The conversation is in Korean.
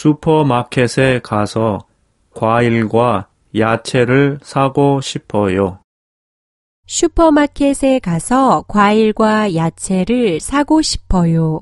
슈퍼마켓에 가서 과일과 야채를 사고 싶어요. 슈퍼마켓에 가서 과일과 야채를 사고 싶어요.